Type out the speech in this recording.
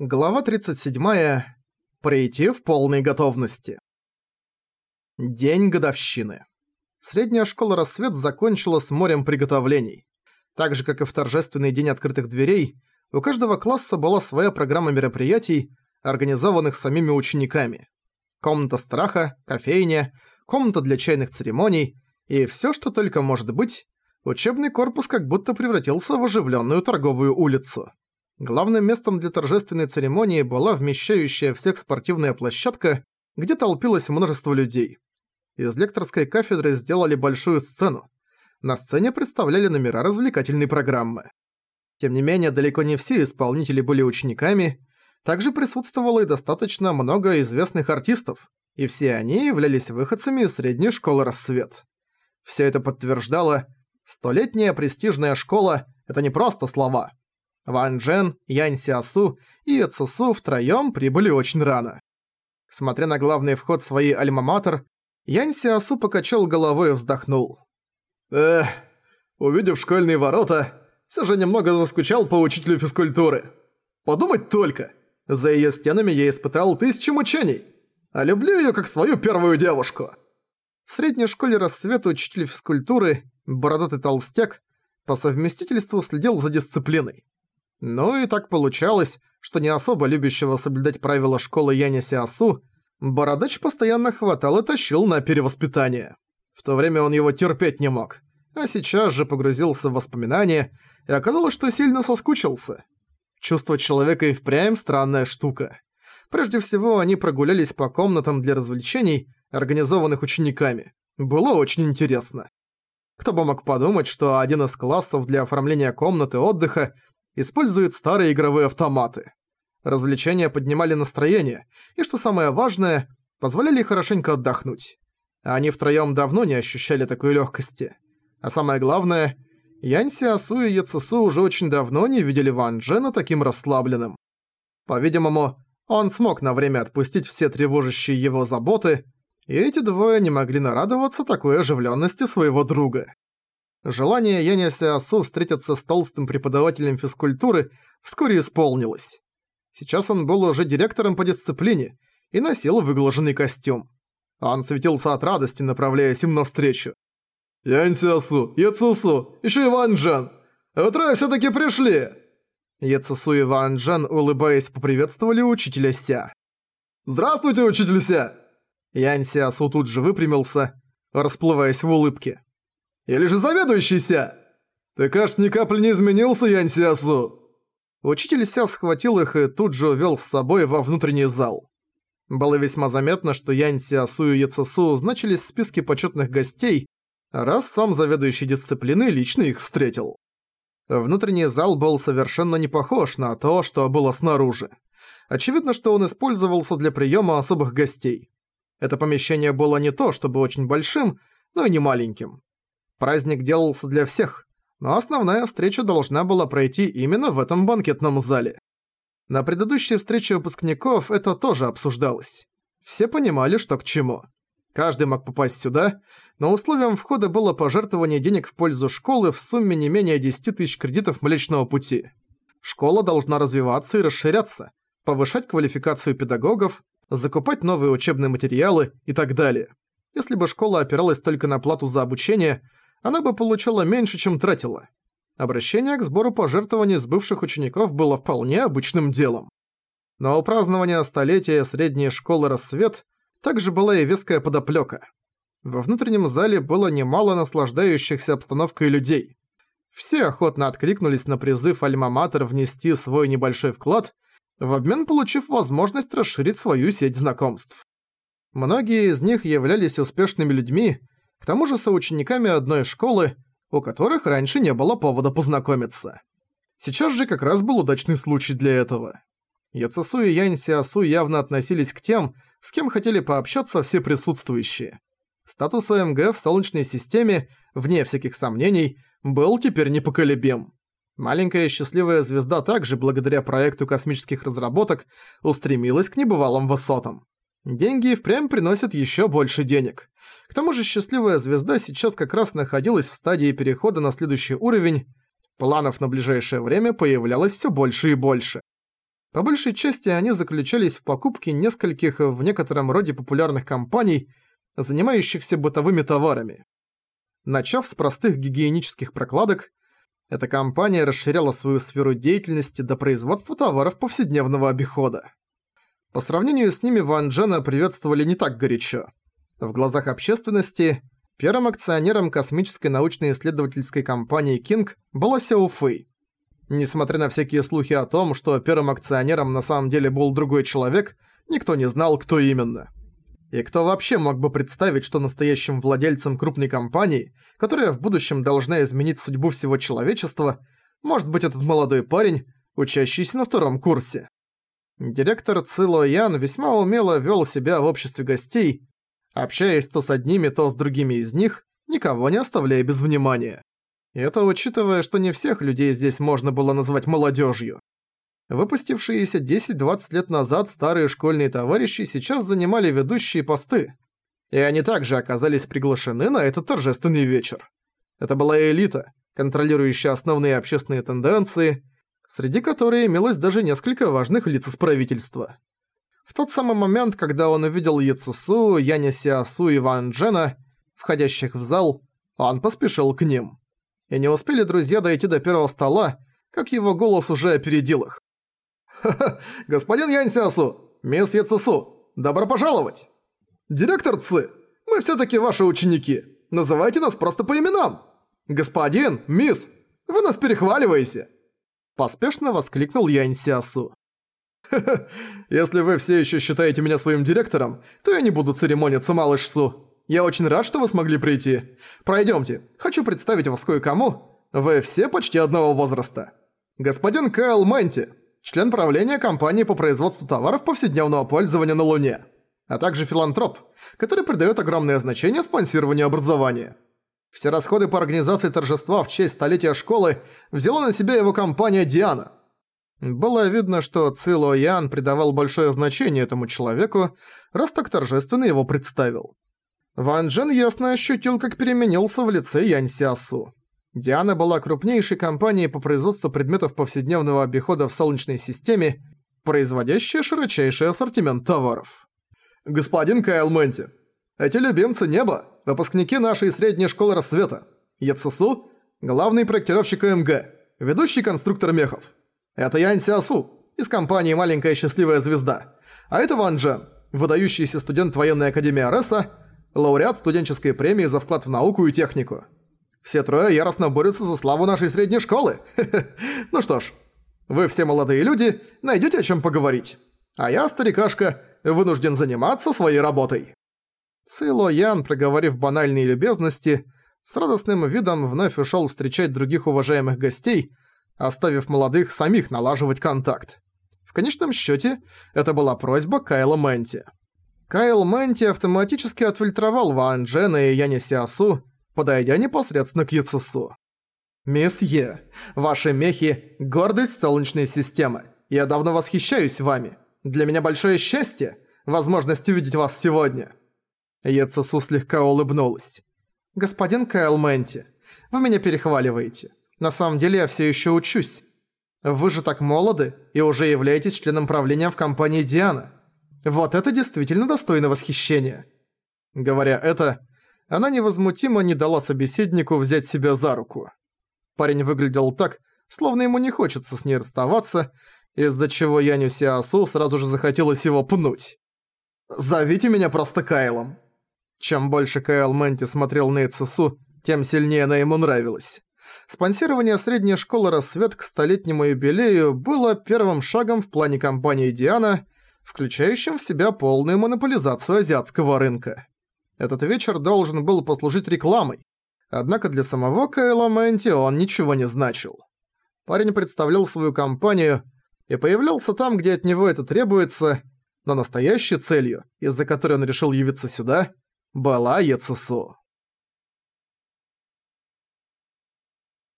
Глава 37. Прийти в полной готовности. День годовщины. Средняя школа «Рассвет» закончила с морем приготовлений. Так же, как и в торжественный день открытых дверей, у каждого класса была своя программа мероприятий, организованных самими учениками. Комната страха, кофейня, комната для чайных церемоний и всё, что только может быть, учебный корпус как будто превратился в оживлённую торговую улицу. Главным местом для торжественной церемонии была вмещающая всех спортивная площадка, где толпилось множество людей. Из лекторской кафедры сделали большую сцену. На сцене представляли номера развлекательной программы. Тем не менее, далеко не все исполнители были учениками, также присутствовало и достаточно много известных артистов, и все они являлись выходцами из средней школы «Рассвет». Все это подтверждало, столетняя престижная школа – это не просто слова – Ван Джен, Янь Сиасу и Цусу втроём прибыли очень рано. Смотря на главный вход своей альма-матер, Янь Сиасу покачал головой и вздохнул. «Эх, увидев школьные ворота, все же немного заскучал по учителю физкультуры. Подумать только, за её стенами я испытал тысячи мучений, а люблю её как свою первую девушку». В средней школе рассвет учитель физкультуры, бородатый толстяк, по совместительству следил за дисциплиной. Ну и так получалось, что не особо любящего соблюдать правила школы Яни Сиасу, Бородач постоянно хватал и тащил на перевоспитание. В то время он его терпеть не мог, а сейчас же погрузился в воспоминания, и оказалось, что сильно соскучился. Чувство человека и впрямь странная штука. Прежде всего, они прогулялись по комнатам для развлечений, организованных учениками. Было очень интересно. Кто бы мог подумать, что один из классов для оформления комнаты отдыха использует старые игровые автоматы. Развлечения поднимали настроение, и, что самое важное, позволяли хорошенько отдохнуть. Они втроём давно не ощущали такой лёгкости. А самое главное, Янь Сиасу и Яцесу уже очень давно не видели Ван Джена таким расслабленным. По-видимому, он смог на время отпустить все тревожащие его заботы, и эти двое не могли нарадоваться такой оживлённости своего друга. Желание Яня Сиасу встретиться с толстым преподавателем физкультуры вскоре исполнилось. Сейчас он был уже директором по дисциплине и носил выглаженный костюм. Он светился от радости, направляясь им навстречу. «Янь Сиасу, Яцусу, ещё и Ван Джен! Вы трое всё-таки пришли!» Яцусу и Ван Джен, улыбаясь, поприветствовали учителя Ся. «Здравствуйте, учитель Ся!» Янь Сиасу тут же выпрямился, расплываясь в улыбке. Или же заведующийся? Ты, кажется, ни капли не изменился, Янь Сиасу!» Учитель Ся схватил их и тут же увел с собой во внутренний зал. Было весьма заметно, что Янь Сиасу и Яцесу значились в списке почетных гостей, раз сам заведующий дисциплины лично их встретил. Внутренний зал был совершенно не похож на то, что было снаружи. Очевидно, что он использовался для приема особых гостей. Это помещение было не то, чтобы очень большим, но и не маленьким. Праздник делался для всех, но основная встреча должна была пройти именно в этом банкетном зале. На предыдущей встрече выпускников это тоже обсуждалось. Все понимали, что к чему. Каждый мог попасть сюда, но условием входа было пожертвование денег в пользу школы в сумме не менее 10 тысяч кредитов Млечного Пути. Школа должна развиваться и расширяться, повышать квалификацию педагогов, закупать новые учебные материалы и так далее. Если бы школа опиралась только на плату за обучение – она бы получала меньше, чем тратила. Обращение к сбору пожертвований с бывших учеников было вполне обычным делом. Но у празднования столетия средней школы «Рассвет» также была и веская подоплёка. Во внутреннем зале было немало наслаждающихся обстановкой людей. Все охотно откликнулись на призыв Альма-Матер внести свой небольшой вклад, в обмен получив возможность расширить свою сеть знакомств. Многие из них являлись успешными людьми, к тому же соучениками одной школы, у которых раньше не было повода познакомиться. Сейчас же как раз был удачный случай для этого. Яцесу и Янь Сиасу явно относились к тем, с кем хотели пообщаться все присутствующие. Статус ОМГ в Солнечной системе, вне всяких сомнений, был теперь непоколебим. Маленькая счастливая звезда также, благодаря проекту космических разработок, устремилась к небывалым высотам. Деньги впрямь приносят еще больше денег. К тому же счастливая звезда сейчас как раз находилась в стадии перехода на следующий уровень. Планов на ближайшее время появлялось все больше и больше. По большей части они заключались в покупке нескольких в некотором роде популярных компаний, занимающихся бытовыми товарами. Начав с простых гигиенических прокладок, эта компания расширяла свою сферу деятельности до производства товаров повседневного обихода. По сравнению с ними Ван Джена приветствовали не так горячо. В глазах общественности первым акционером космической научно-исследовательской компании King была Сяо Фэй. Несмотря на всякие слухи о том, что первым акционером на самом деле был другой человек, никто не знал, кто именно. И кто вообще мог бы представить, что настоящим владельцем крупной компании, которая в будущем должна изменить судьбу всего человечества, может быть этот молодой парень, учащийся на втором курсе. Директор Цило Ян весьма умело вел себя в обществе гостей, общаясь то с одними, то с другими из них, никого не оставляя без внимания. И это учитывая, что не всех людей здесь можно было назвать молодежью. Выпустившиеся 10-20 лет назад старые школьные товарищи сейчас занимали ведущие посты. И они также оказались приглашены на этот торжественный вечер. Это была элита, контролирующая основные общественные тенденции, среди которой имелось даже несколько важных лиц из правительства. В тот самый момент, когда он увидел Яцесу, Яня Сиасу и Ван Джена, входящих в зал, он поспешил к ним. И не успели друзья дойти до первого стола, как его голос уже опередил их. «Ха-ха, господин Янь Сиасу, мисс Яцесу, добро пожаловать!» «Директор Ци, мы всё-таки ваши ученики, называйте нас просто по именам!» «Господин, мисс, вы нас перехваливаете!» Поспешно воскликнул Янь Сиасу. «Ха-ха, если вы все еще считаете меня своим директором, то я не буду церемониться, малыш Су. Я очень рад, что вы смогли прийти. Пройдемте, хочу представить вас кое-кому. Вы все почти одного возраста. Господин Кайл Мэнти, член правления компании по производству товаров повседневного пользования на Луне, а также филантроп, который придает огромное значение спонсированию образования. Все расходы по организации торжества в честь столетия школы взяла на себя его компания «Диана». Было видно, что Цило Ян придавал большое значение этому человеку, раз так торжественно его представил. Ван Джен ясно ощутил, как переменился в лице Янь Сиасу. Диана была крупнейшей компанией по производству предметов повседневного обихода в Солнечной системе, производящей широчайший ассортимент товаров. «Господин Кайл Мэнти, эти любимцы неба, выпускники нашей средней школы рассвета. Яцесу – главный проектировщик МГ, ведущий конструктор мехов. Это Янь Сиасу из компании «Маленькая счастливая звезда». А это Ван Джен, выдающийся студент военной академии Ареса, лауреат студенческой премии за вклад в науку и технику. Все трое яростно борются за славу нашей средней школы. Ну что ж, вы все молодые люди, найдете о чем поговорить. А я, старикашка, вынужден заниматься своей работой». Цило Ян, проговорив банальные любезности, с радостным видом вновь ушел встречать других уважаемых гостей, оставив молодых самих налаживать контакт. В конечном счете это была просьба Кайла Мэнти. Кайл Мэнти автоматически отфильтровал Ван Джена и Яни Сиасу, подойдя непосредственно к Яцесу. «Мисс Е, ваши мехи – гордость Солнечной системы. Я давно восхищаюсь вами. Для меня большое счастье – возможность увидеть вас сегодня». Яцесу слегка улыбнулась. «Господин Кайл Мэнти, вы меня перехваливаете. На самом деле я все еще учусь. Вы же так молоды и уже являетесь членом правления в компании Диана. Вот это действительно достойно восхищения». Говоря это, она невозмутимо не дала собеседнику взять себя за руку. Парень выглядел так, словно ему не хочется с ней расставаться, из-за чего Яню Сиасу сразу же захотелось его пнуть. «Зовите меня просто Кайлом». Чем больше Кайл Мэнти смотрел на Ицесу, тем сильнее она ему нравилась. Спонсирование средней школы «Рассвет» к столетнему юбилею было первым шагом в плане компании «Диана», включающим в себя полную монополизацию азиатского рынка. Этот вечер должен был послужить рекламой. Однако для самого Кайла Мэнти он ничего не значил. Парень представлял свою компанию и появлялся там, где от него это требуется, но настоящей целью, из-за которой он решил явиться сюда, была ЕЦСУ.